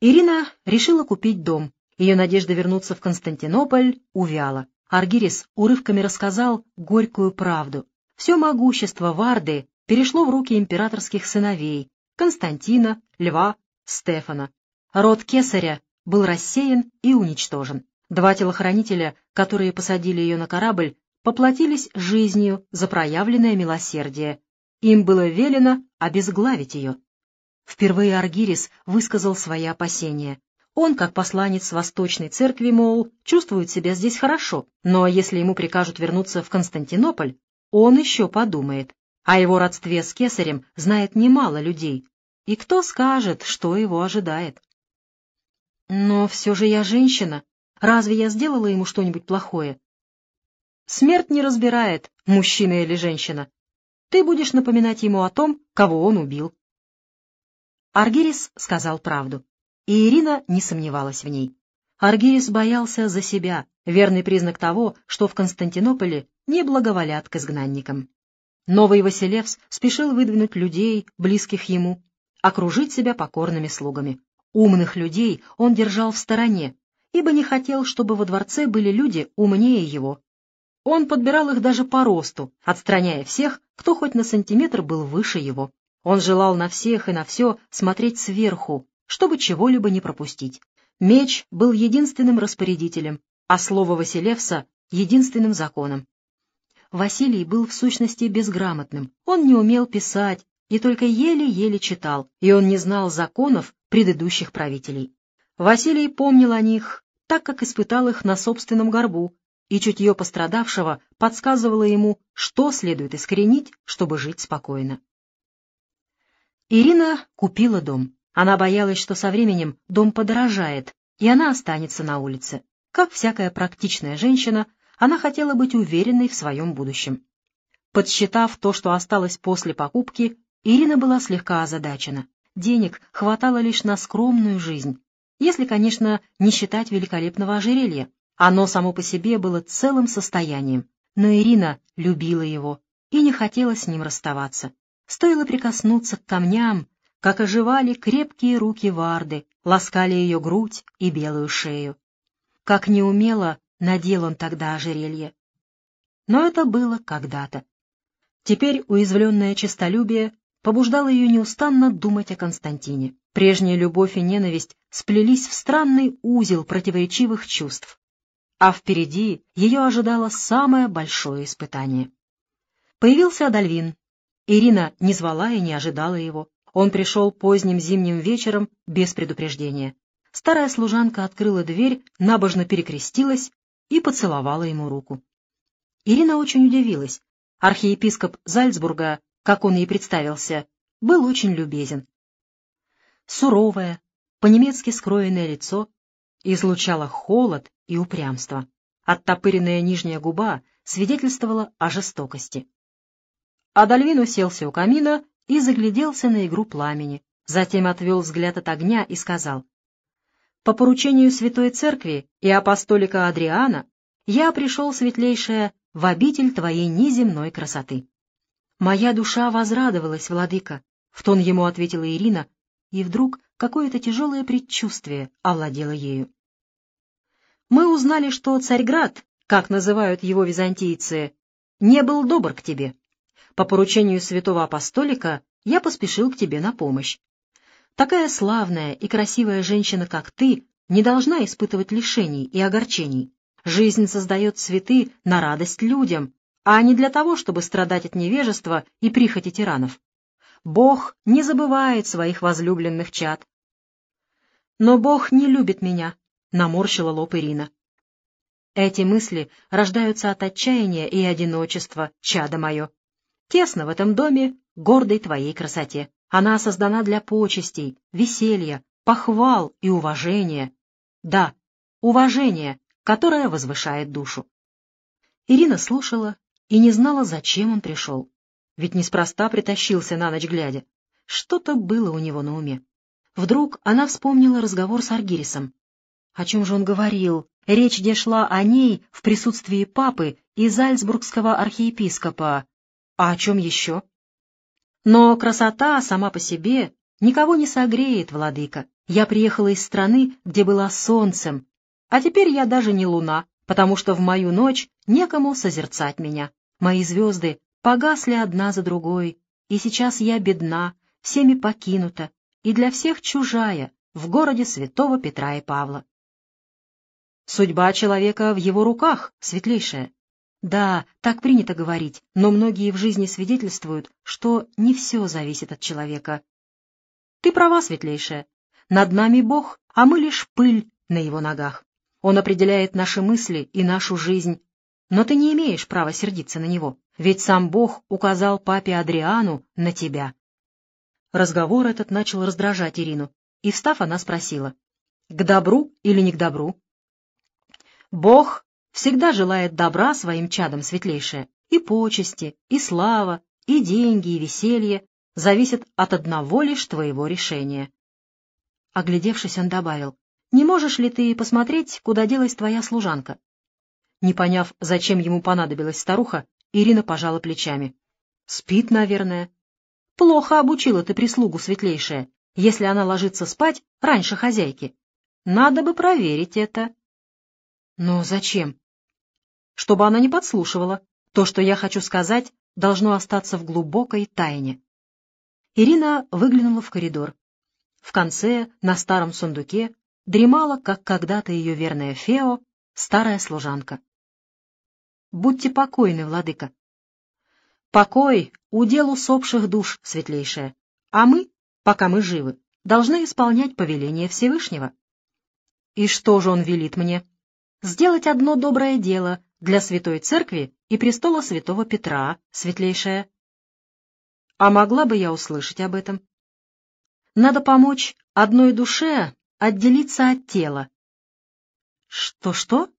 Ирина решила купить дом. Ее надежда вернуться в Константинополь увяла. Аргирис урывками рассказал горькую правду. Все могущество Варды перешло в руки императорских сыновей Константина, Льва, Стефана. Род Кесаря был рассеян и уничтожен. Два телохранителя, которые посадили ее на корабль, поплатились жизнью за проявленное милосердие. Им было велено обезглавить ее. Впервые Аргирис высказал свои опасения. Он, как посланец Восточной Церкви, мол, чувствует себя здесь хорошо, но если ему прикажут вернуться в Константинополь, он еще подумает. О его родстве с кесарем знает немало людей. И кто скажет, что его ожидает? Но все же я женщина. Разве я сделала ему что-нибудь плохое? Смерть не разбирает, мужчина или женщина. Ты будешь напоминать ему о том, кого он убил. Аргирис сказал правду, и Ирина не сомневалась в ней. Аргирис боялся за себя, верный признак того, что в Константинополе не благоволят к изгнанникам. Новый Василевс спешил выдвинуть людей, близких ему, окружить себя покорными слугами. Умных людей он держал в стороне, ибо не хотел, чтобы во дворце были люди умнее его, он подбирал их даже по росту, отстраняя всех, кто хоть на сантиметр был выше его. Он желал на всех и на все смотреть сверху, чтобы чего-либо не пропустить. Меч был единственным распорядителем, а слово Василевса — единственным законом. Василий был в сущности безграмотным, он не умел писать и только еле-еле читал, и он не знал законов предыдущих правителей. Василий помнил о них, так как испытал их на собственном горбу, и чутье пострадавшего подсказывало ему, что следует искоренить, чтобы жить спокойно. Ирина купила дом. Она боялась, что со временем дом подорожает, и она останется на улице. Как всякая практичная женщина, она хотела быть уверенной в своем будущем. Подсчитав то, что осталось после покупки, Ирина была слегка озадачена. Денег хватало лишь на скромную жизнь, если, конечно, не считать великолепного ожерелья, оно само по себе было целым состоянием, но Ирина любила его и не хотела с ним расставаться. Стоило прикоснуться к камням, как оживали крепкие руки Варды, ласкали ее грудь и белую шею. Как неумело надел он тогда ожерелье. Но это было когда-то. Теперь уязвленное честолюбие побуждало ее неустанно думать о Константине. Прежняя любовь и ненависть сплелись в странный узел противоречивых чувств а впереди ее ожидало самое большое испытание. Появился Адальвин. Ирина не звала и не ожидала его. Он пришел поздним зимним вечером без предупреждения. Старая служанка открыла дверь, набожно перекрестилась и поцеловала ему руку. Ирина очень удивилась. Архиепископ Зальцбурга, как он ей представился, был очень любезен. Суровое, по-немецки скроенное лицо излучало холод и упрямство. Оттопыренная нижняя губа свидетельствовала о жестокости. Адальвин уселся у камина и загляделся на игру пламени, затем отвел взгляд от огня и сказал, «По поручению Святой Церкви и апостолика Адриана я пришел, светлейшая, в обитель твоей неземной красоты». «Моя душа возрадовалась, владыка», — в тон ему ответила Ирина, и вдруг какое-то тяжелое предчувствие овладело ею мы узнали, что Царьград, как называют его византийцы, не был добр к тебе. По поручению святого апостолика я поспешил к тебе на помощь. Такая славная и красивая женщина, как ты, не должна испытывать лишений и огорчений. Жизнь создает цветы на радость людям, а не для того, чтобы страдать от невежества и прихоти тиранов. Бог не забывает своих возлюбленных чад. Но Бог не любит меня, — наморщила лоб Ирина. Эти мысли рождаются от отчаяния и одиночества, чадо мое. Тесно в этом доме, гордой твоей красоте. Она создана для почестей, веселья, похвал и уважения. Да, уважение, которое возвышает душу. Ирина слушала и не знала, зачем он пришел. Ведь неспроста притащился на ночь глядя. Что-то было у него на уме. Вдруг она вспомнила разговор с Аргирисом. О чем же он говорил? Речь где шла о ней в присутствии папы и зальцбургского архиепископа. А о чем еще? Но красота сама по себе никого не согреет, владыка. Я приехала из страны, где была солнцем, а теперь я даже не луна, потому что в мою ночь некому созерцать меня. Мои звезды погасли одна за другой, и сейчас я бедна, всеми покинута, и для всех чужая, в городе святого Петра и Павла. Судьба человека в его руках, светлейшая. Да, так принято говорить, но многие в жизни свидетельствуют, что не все зависит от человека. Ты права, светлейшая. Над нами Бог, а мы лишь пыль на его ногах. Он определяет наши мысли и нашу жизнь. Но ты не имеешь права сердиться на него, ведь сам Бог указал папе Адриану на тебя. Разговор этот начал раздражать Ирину, и, встав, она спросила, «К добру или не к добру?» Бог всегда желает добра своим чадам светлейшее, и почести, и слава, и деньги, и веселье зависят от одного лишь твоего решения. Оглядевшись, он добавил, «Не можешь ли ты посмотреть, куда делась твоя служанка?» Не поняв, зачем ему понадобилась старуха, Ирина пожала плечами. «Спит, наверное». «Плохо обучила ты прислугу, светлейшая, если она ложится спать раньше хозяйки. Надо бы проверить это». «Но зачем?» «Чтобы она не подслушивала. То, что я хочу сказать, должно остаться в глубокой тайне». Ирина выглянула в коридор. В конце, на старом сундуке, дремала, как когда-то ее верная Фео, старая служанка. «Будьте покойны, владыка». «Покой — удел усопших душ, светлейшая, а мы, пока мы живы, должны исполнять повеление Всевышнего». «И что же он велит мне?» «Сделать одно доброе дело для Святой Церкви и престола Святого Петра, светлейшая». А могла бы я услышать об этом? Надо помочь одной душе отделиться от тела. Что-что?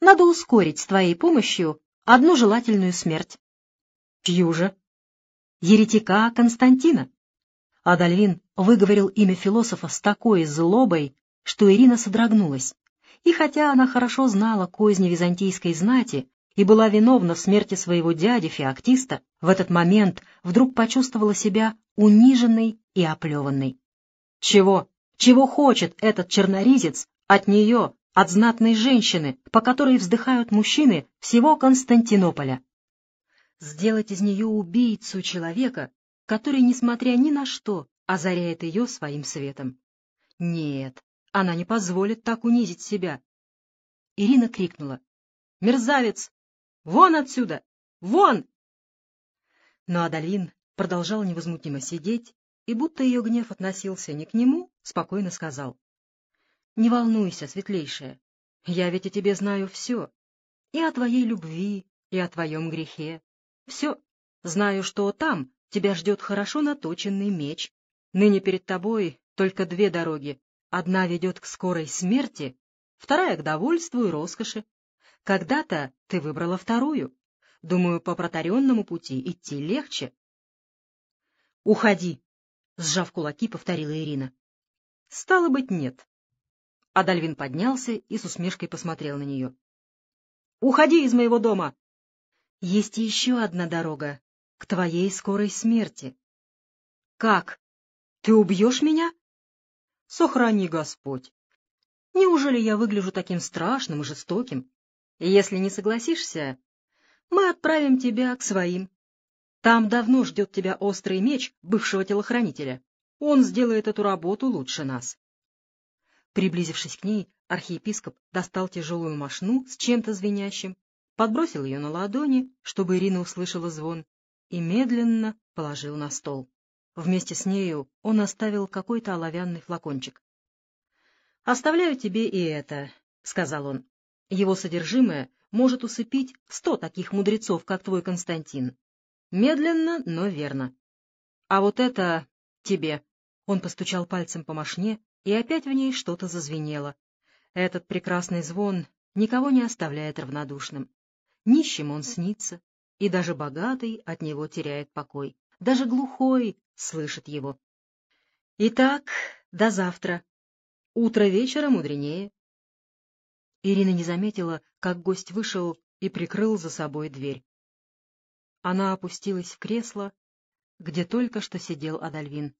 Надо ускорить с твоей помощью одну желательную смерть. Чью же? Еретика Константина. Адальвин выговорил имя философа с такой злобой, что Ирина содрогнулась. И хотя она хорошо знала козни византийской знати и была виновна в смерти своего дяди Феоктиста, в этот момент вдруг почувствовала себя униженной и оплеванной. Чего? Чего хочет этот черноризец от нее, от знатной женщины, по которой вздыхают мужчины всего Константинополя? Сделать из нее убийцу человека, который, несмотря ни на что, озаряет ее своим светом. Нет, она не позволит так унизить себя. Ирина крикнула. «Мерзавец! Вон отсюда! Вон!» Но Адалин продолжал невозмутимо сидеть, и будто ее гнев относился не к нему, спокойно сказал. — Не волнуйся, светлейшая, я ведь о тебе знаю все, и о твоей любви, и о твоем грехе. Все. Знаю, что там тебя ждет хорошо наточенный меч. Ныне перед тобой только две дороги. Одна ведет к скорой смерти, вторая — к довольству и роскоши. Когда-то ты выбрала вторую. Думаю, по протаренному пути идти легче. — Уходи! — сжав кулаки, повторила Ирина. — Стало быть, нет. Адальвин поднялся и с усмешкой посмотрел на нее. — Уходи из моего дома! Есть еще одна дорога к твоей скорой смерти. — Как? Ты убьешь меня? — Сохрани Господь! Неужели я выгляжу таким страшным и жестоким? Если не согласишься, мы отправим тебя к своим. Там давно ждет тебя острый меч бывшего телохранителя. Он сделает эту работу лучше нас. Приблизившись к ней, архиепископ достал тяжелую мошну с чем-то звенящим, подбросил ее на ладони, чтобы Ирина услышала звон, и медленно положил на стол. Вместе с нею он оставил какой-то оловянный флакончик. — Оставляю тебе и это, — сказал он. Его содержимое может усыпить сто таких мудрецов, как твой Константин. Медленно, но верно. А вот это тебе. Он постучал пальцем по мошне, и опять в ней что-то зазвенело. Этот прекрасный звон никого не оставляет равнодушным. Нищим он снится, и даже богатый от него теряет покой. Даже глухой слышит его. Итак, до завтра. Утро вечера мудренее. Ирина не заметила, как гость вышел и прикрыл за собой дверь. Она опустилась в кресло, где только что сидел Адальвин.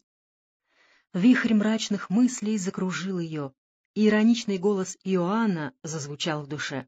Вихрь мрачных мыслей закружил ее, и ироничный голос Иоанна зазвучал в душе.